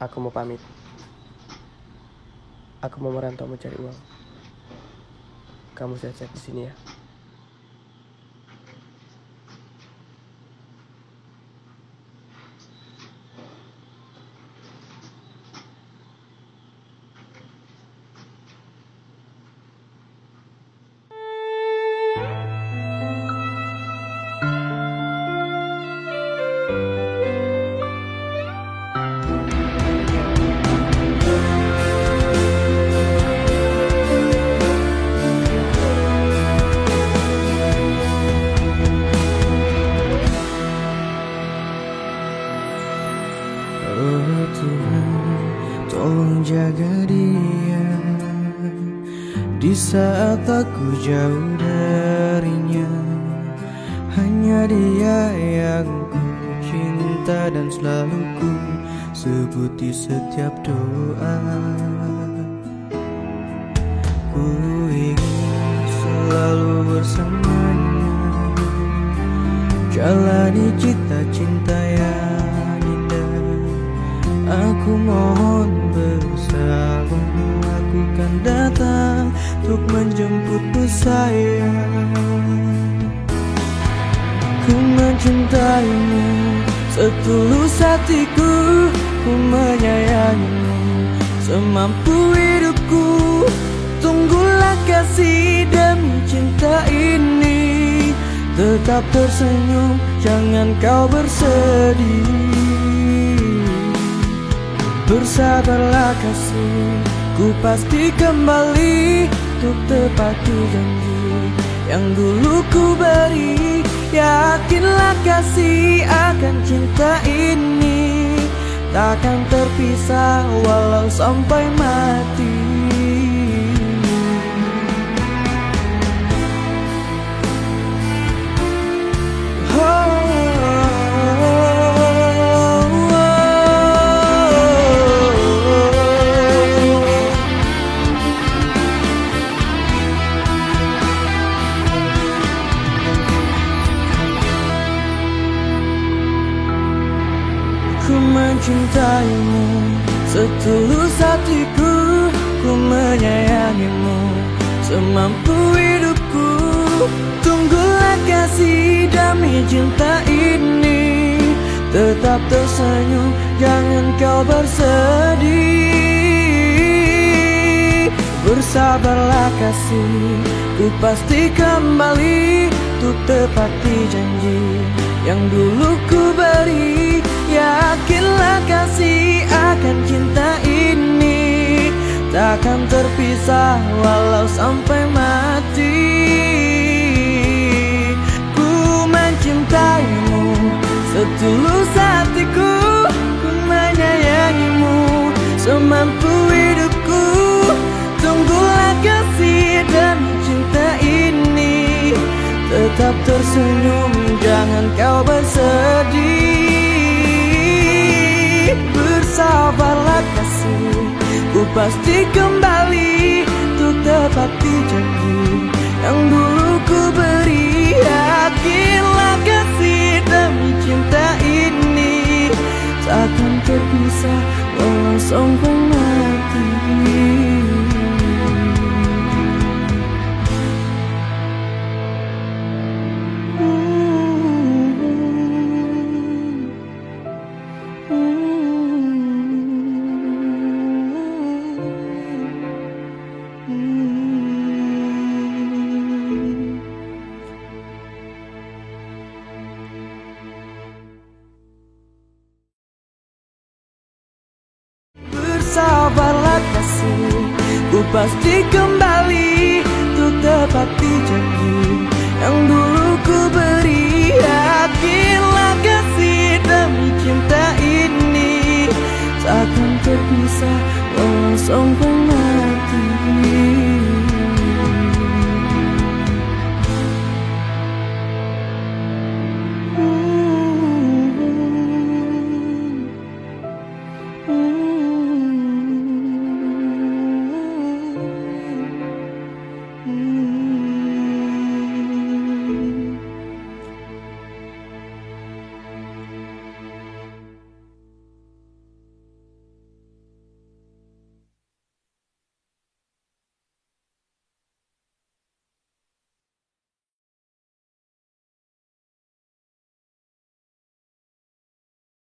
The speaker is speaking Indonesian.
Aku mau pamit. Aku mau merantau mencari uang. Kamu sehat-sehat di sini ya. Di saat aku jauh darinya Hanya dia yang ku cinta dan selalu ku sebut di setiap doa. Ku ingin selalu bersamanya Jalani cita-cinta yang indah. Aku mohon datang Untuk menjemputmu sayang Ku mencintaimu Setulus hatiku Ku menyayangimu. Semampu hidupku Tunggulah kasih demi cinta ini. Tetap tersenyum Jangan kau bersedih. Bersabarlah kasih Ku pasti kembali Untuk tepati janji Yang dulu ku beri. Yakinlah kasih akan cinta ini Takkan terpisah walau sampai mati mencintaimu. Setulus hatiku Ku menyayangimu. Semampu hidupku Tunggulah kasih demi cinta ini. Tetap tersenyum Jangan kau bersedih. Bersabarlah kasih Ku pasti kembali Untuk tepati janji Yang dulu ku Yakinlah kasih akan cinta ini Takkan terpisah walau sampai mati. Ku mencintaimu Setulus hatiku Ku menyayangimu Semampu hidupku. Tunggulah kasih demi cinta ini Tetap tersenyum Jangan kau bersedih pasti kembali. Untuk tepati janji Yang dulu ku beri. Yakinlah kasih demi cinta ini Takkan terpisah. Walau sampai Bersabarlah kasih. Ku pasti kembali Untuk tepati janji. Yang dulu